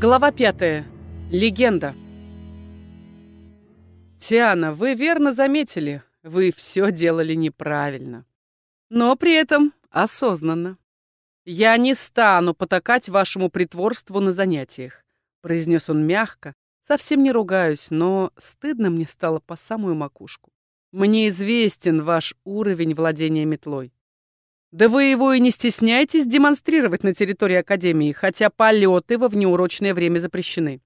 Глава пятая. Легенда. Тиана, вы верно заметили, вы все делали неправильно. Но при этом осознанно. Я не стану потакать вашему притворству на занятиях, произнес он мягко, совсем не ругаюсь, но стыдно мне стало по самую макушку. Мне известен ваш уровень владения метлой. Да вы его и не стесняйтесь демонстрировать на территории Академии, хотя полеты во внеурочное время запрещены.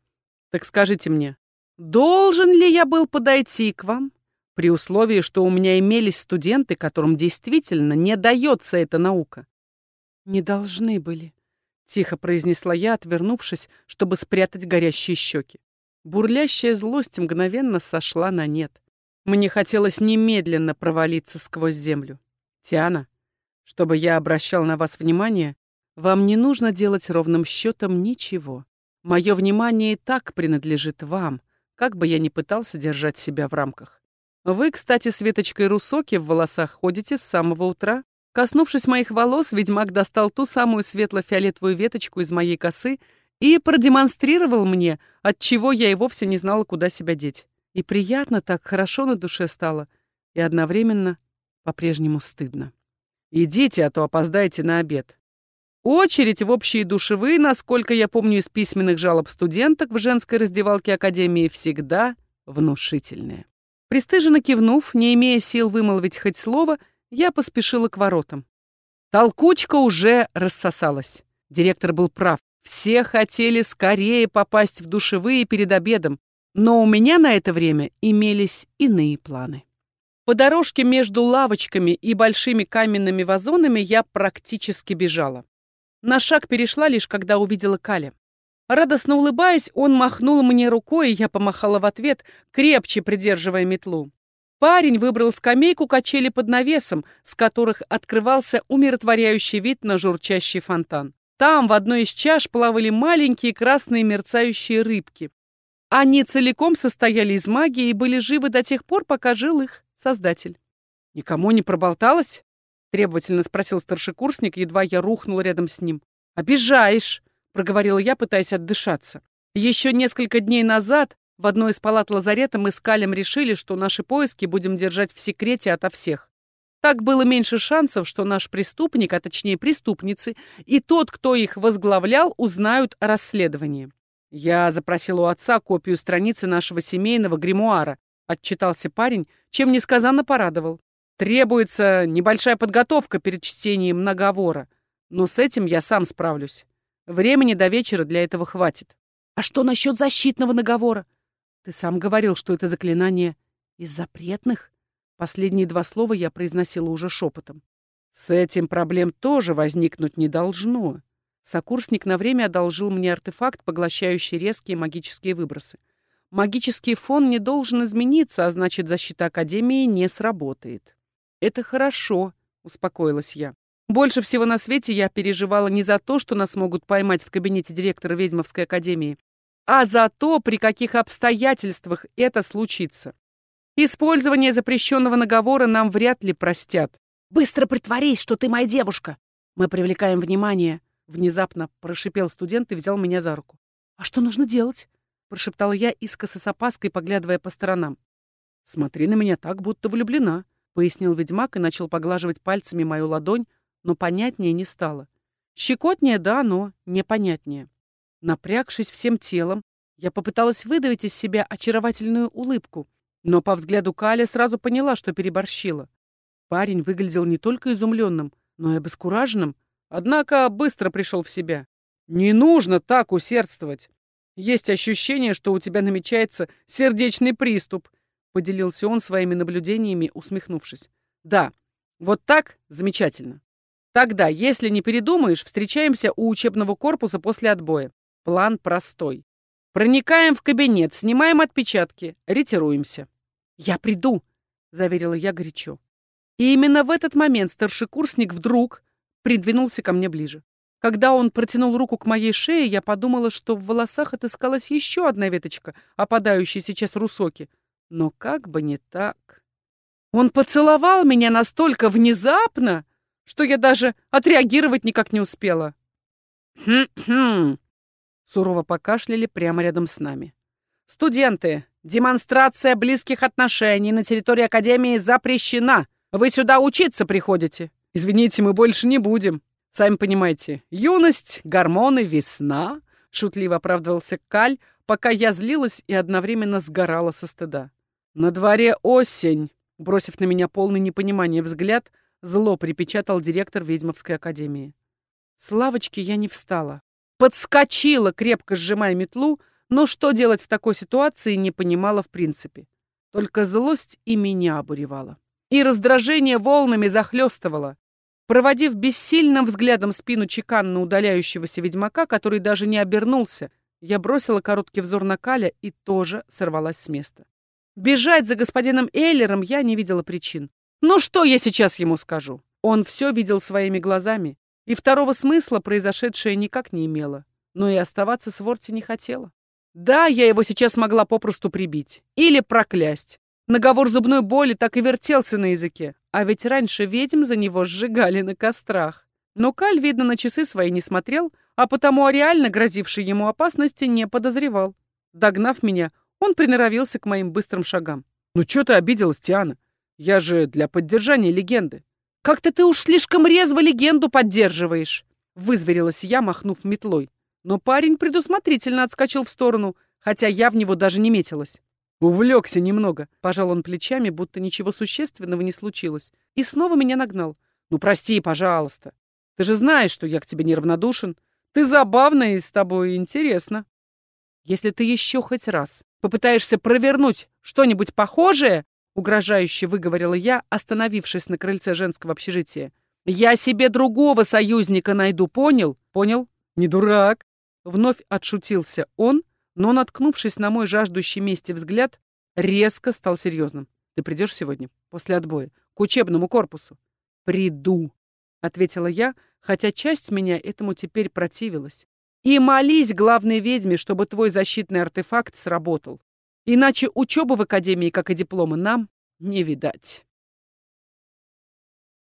Так скажите мне, должен ли я был подойти к вам, при условии, что у меня имелись студенты, которым действительно не дается эта наука? Не должны были, тихо произнесла я, отвернувшись, чтобы спрятать горящие щеки. Бурлящая злость мгновенно сошла на нет. Мне хотелось немедленно провалиться сквозь землю. Тиана, чтобы я обращал на вас внимание, вам не нужно делать ровным счетом ничего. Мое внимание и так принадлежит вам, как бы я ни пытался держать себя в рамках. Вы, кстати, с веточкой русоки в волосах ходите с самого утра. Коснувшись моих волос, ведьмак достал ту самую светло-фиолетовую веточку из моей косы и продемонстрировал мне, от чего я и вовсе не знала, куда себя деть. И приятно так, хорошо на душе стало, и одновременно по-прежнему стыдно. Идите, а то опоздаете на обед. Очередь в общие душевые, насколько я помню из письменных жалоб студенток в женской раздевалке Академии, всегда внушительная. Престыженно кивнув, не имея сил вымолвить хоть слово, я поспешила к воротам. Толкучка уже рассосалась. Директор был прав. Все хотели скорее попасть в душевые перед обедом, но у меня на это время имелись иные планы. По дорожке между лавочками и большими каменными вазонами я практически бежала. На шаг перешла лишь, когда увидела Каля. Радостно улыбаясь, он махнул мне рукой, и я помахала в ответ, крепче придерживая метлу. Парень выбрал скамейку качели под навесом, с которых открывался умиротворяющий вид на журчащий фонтан. Там в одной из чаш плавали маленькие красные мерцающие рыбки. Они целиком состояли из магии и были живы до тех пор, пока жил их Создатель. «Никому не проболталась?» — требовательно спросил старшекурсник, едва я рухнул рядом с ним. «Обижаешь!» — проговорила я, пытаясь отдышаться. Еще несколько дней назад в одной из палат лазарета мы с Калем решили, что наши поиски будем держать в секрете ото всех. Так было меньше шансов, что наш преступник, а точнее преступницы, и тот, кто их возглавлял, узнают о расследовании. Я запросил у отца копию страницы нашего семейного гримуара, отчитался парень, чем несказанно порадовал. Требуется небольшая подготовка перед чтением наговора, но с этим я сам справлюсь. Времени до вечера для этого хватит. А что насчет защитного наговора? Ты сам говорил, что это заклинание из запретных. Последние два слова я произносила уже шепотом. С этим проблем тоже возникнуть не должно. Сокурсник на время одолжил мне артефакт, поглощающий резкие магические выбросы. Магический фон не должен измениться, а значит, защита Академии не сработает. «Это хорошо», — успокоилась я. Больше всего на свете я переживала не за то, что нас могут поймать в кабинете директора Ведьмовской Академии, а за то, при каких обстоятельствах это случится. Использование запрещенного наговора нам вряд ли простят. «Быстро притворись, что ты моя девушка! Мы привлекаем внимание!» Внезапно прошипел студент и взял меня за руку. «А что нужно делать?» Прошептала я, искоса с опаской, поглядывая по сторонам. «Смотри на меня так, будто влюблена», — пояснил ведьмак и начал поглаживать пальцами мою ладонь, но понятнее не стало. Щекотнее, да, но непонятнее. Напрягшись всем телом, я попыталась выдавить из себя очаровательную улыбку, но по взгляду Кали сразу поняла, что переборщила. Парень выглядел не только изумленным, но и обескураженным, однако быстро пришел в себя. «Не нужно так усердствовать. Есть ощущение, что у тебя намечается сердечный приступ», — поделился он своими наблюдениями, усмехнувшись. «Да, вот так замечательно. Тогда, если не передумаешь, встречаемся у учебного корпуса после отбоя. План простой. Проникаем в кабинет, снимаем отпечатки, ретируемся». «Я приду», — заверила я горячо. И именно в этот момент старшекурсник вдруг придвинулся ко мне ближе. Когда он протянул руку к моей шее, я подумала, что в волосах отыскалась еще одна веточка, опадающая сейчас русоки. Но как бы не так. Он поцеловал меня настолько внезапно, что я даже отреагировать никак не успела. «Хм-хм», Сурово покашляли прямо рядом с нами. «Студенты, демонстрация близких отношений на территории Академии запрещена. Вы сюда учиться приходите. Извините, мы больше не будем. Сами понимаете, юность, гормоны, весна», — шутливо оправдывался Каль, пока я злилась и одновременно сгорала со стыда. «На дворе осень», — бросив на меня полный непонимания взгляд, зло припечатал директор ведьмовской академии. С лавочки я не встала. Подскочила, крепко сжимая метлу, но что делать в такой ситуации, не понимала в принципе. Только злость и меня обуревала. И раздражение волнами захлестывало. Проводив бессильным взглядом спину чеканно удаляющегося ведьмака, который даже не обернулся, я бросила короткий взор на Каля и тоже сорвалась с места. Бежать за господином Эйлером я не видела причин. Но что я сейчас ему скажу? Он все видел своими глазами, и второго смысла произошедшее никак не имело. Но и оставаться с Ворти не хотела. Да, я его сейчас могла попросту прибить. Или проклясть. Наговор зубной боли так и вертелся на языке. А ведь раньше ведьм за него сжигали на кострах. Но Каль, видно, на часы свои не смотрел, а потому о реально грозившей ему опасности не подозревал. Догнав меня, он приноровился к моим быстрым шагам. «Ну что ты обиделась, Тиана? Я же для поддержания легенды». «Как-то ты уж слишком резво легенду поддерживаешь!» Вызверилась я, махнув метлой. Но парень предусмотрительно отскочил в сторону, хотя я в него даже не метилась. Увлекся немного. Пожал он плечами, будто ничего существенного не случилось. И снова меня нагнал. «Ну, прости, пожалуйста. Ты же знаешь, что я к тебе неравнодушен. Ты забавная и с тобой интересно. Если ты еще хоть раз попытаешься провернуть что-нибудь похожее, угрожающе выговорила я, остановившись на крыльце женского общежития, я себе другого союзника найду, понял? Понял? Не дурак. Вновь отшутился он, но, наткнувшись на мой жаждущий мести взгляд, резко стал серьезным. Ты придешь сегодня, после отбоя, к учебному корпусу? Приду, ответила я, хотя часть меня этому теперь противилась. И молись главной ведьме, чтобы твой защитный артефакт сработал. Иначе учебы в академии, как и дипломы, нам не видать.